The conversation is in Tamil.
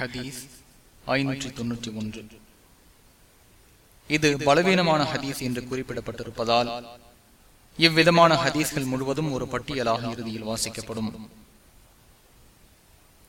ஹதீஸ் ஐநூற்றி தொன்னூற்றி ஒன்று. இது பலவீனமான ஹதீஸ் என்று குறிப்பிடப்பட்டிருப்பதால் இவ்விதமான ஹதீஸ்கள் முழுவதும் ஒரு பட்டியலாக இறுதியில் வாசிக்கப்படும்.